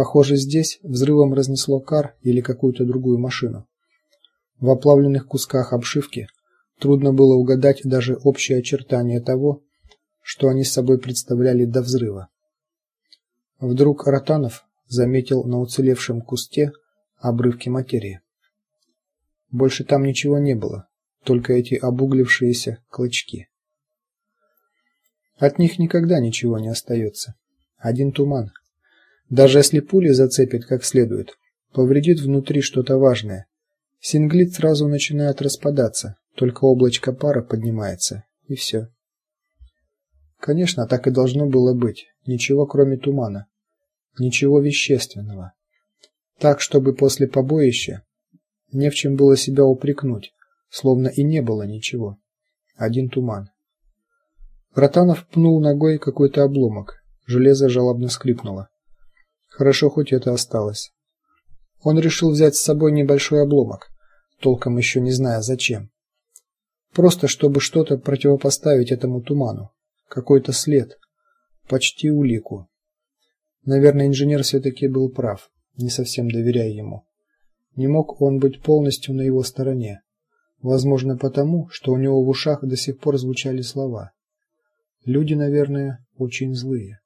Похоже, здесь взрывом разнесло кар или какую-то другую машину. В оплавленных кусках обшивки трудно было угадать даже общие очертания того, что они собой представляли до взрыва. Вдруг Ротанов заметил на уцелевшем кусте обрывки материи. Больше там ничего не было, только эти обуглившиеся клочки. От них никогда ничего не остается. Один туман. Даже если пуля зацепит как следует, повредит внутри что-то важное. Синглит сразу начинает распадаться, только облачко пара поднимается, и все. Конечно, так и должно было быть. Ничего кроме тумана. Ничего вещественного. Так, чтобы после побоища не в чем было себя упрекнуть, словно и не было ничего. Один туман. Ротанов пнул ногой какой-то обломок. Железо жалобно скрипнуло. Хорошо хоть это осталось. Он решил взять с собой небольшой обломок, толком еще не зная зачем. Просто чтобы что-то противопоставить этому туману, какой-то след, почти улику. Наверное, инженер все таки был прав, не совсем доверяя ему. Не мог он быть полностью на его стороне. Возможно, потому, что у него в ушах до сих пор звучали слова. Люди, наверное, очень злые.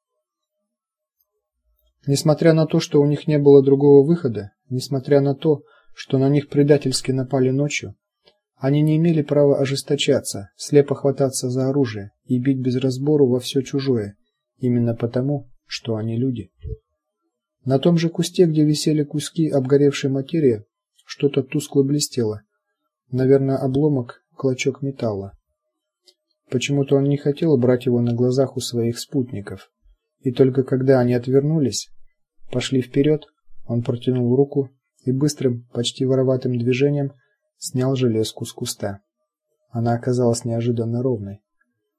Несмотря на то, что у них не было другого выхода, несмотря на то, что на них предательски напали ночью, они не имели права ожесточаться, слепо хвататься за оружие и бить без разбору во все чужое, именно потому, что они люди. На том же кусте, где висели куски обгоревшей материи, что-то тускло блестело. Наверное, обломок, клочок металла. Почему-то он не хотел брать его на глазах у своих спутников. И только когда они отвернулись, пошли вперед, он протянул руку и быстрым, почти вороватым движением снял железку с куста. Она оказалась неожиданно ровной.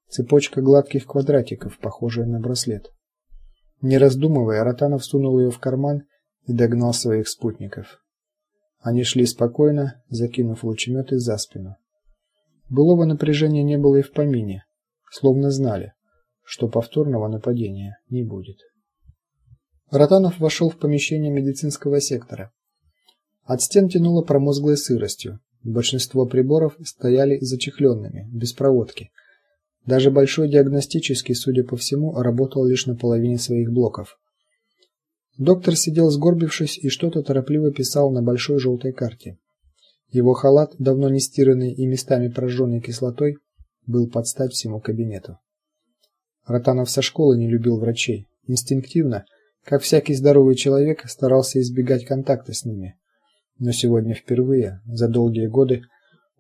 Цепочка гладких квадратиков, похожая на браслет. Не раздумывая, Ротанов сунул ее в карман и догнал своих спутников. Они шли спокойно, закинув лучеметы за спину. Былого напряжения не было и в помине, словно знали, что повторного нападения не будет. Ротанов вошел в помещение медицинского сектора. От стен тянуло промозглой сыростью. Большинство приборов стояли зачехленными, без проводки. Даже большой диагностический, судя по всему, работал лишь на половине своих блоков. Доктор сидел сгорбившись и что-то торопливо писал на большой желтой карте. Его халат, давно не стиранный и местами прожженный кислотой, был под стать всему кабинету. Ротанов со школы не любил врачей, инстинктивно, как всякий здоровый человек, старался избегать контакта с ними. Но сегодня впервые за долгие годы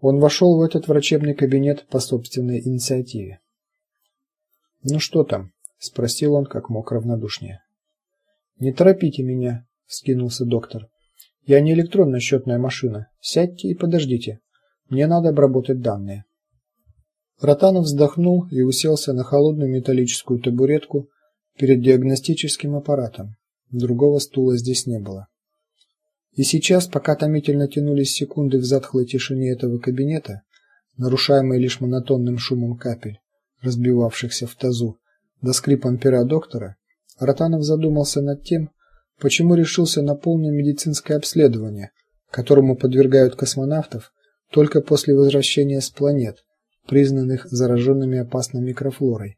он вошел в этот врачебный кабинет по собственной инициативе. "Ну что там?" спросил он как мог равнодушнее. "Не торопите меня", вскинулся доктор. "Я не электронная счетная машина. Сядьте и подождите. Мне надо обработать данные". Ротанов вздохнул и уселся на холодную металлическую табуретку перед диагностическим аппаратом. Другого стула здесь не было. И сейчас, пока томительно тянулись секунды в затхлой тишине этого кабинета, нарушаемой лишь монотонным шумом капель, разбивавшихся в тазу, до скрипом пера доктора, Ротанов задумался над тем, почему решился на полное медицинское обследование, которому подвергают космонавтов только после возвращения с планет, признанных зараженными опасной микрофлорой,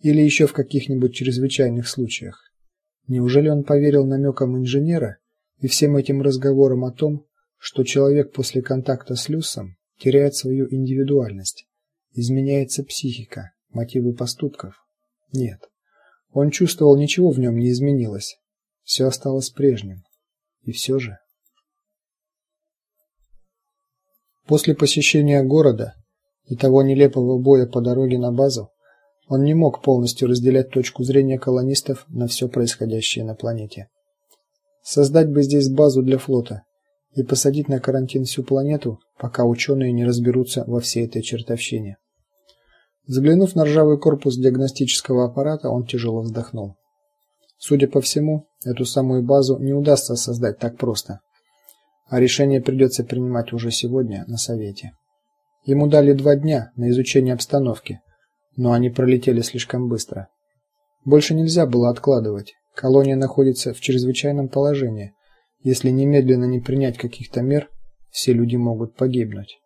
или еще в каких-нибудь чрезвычайных случаях. Неужели он поверил намекам инженера? и всем этим разговорам о том, что человек после контакта с Люсом теряет свою индивидуальность, изменяется психика, мотивы поступков. Нет. Он чувствовал, ничего в нем не изменилось. Все осталось прежним. И все же После посещения города и того нелепого боя по дороге на базу, он не мог полностью разделять точку зрения колонистов на все происходящее на планете. Создать бы здесь базу для флота и посадить на карантин всю планету, пока ученые не разберутся во всей этой чертовщине. Взглянув на ржавый корпус диагностического аппарата, он тяжело вздохнул. Судя по всему, эту самую базу не удастся создать так просто. А решение придется принимать уже сегодня на совете. Ему дали два дня на изучение обстановки, но они пролетели слишком быстро. Больше нельзя было откладывать. Колония находится в чрезвычайном положении. Если немедленно не принять каких-то мер, все люди могут погибнуть.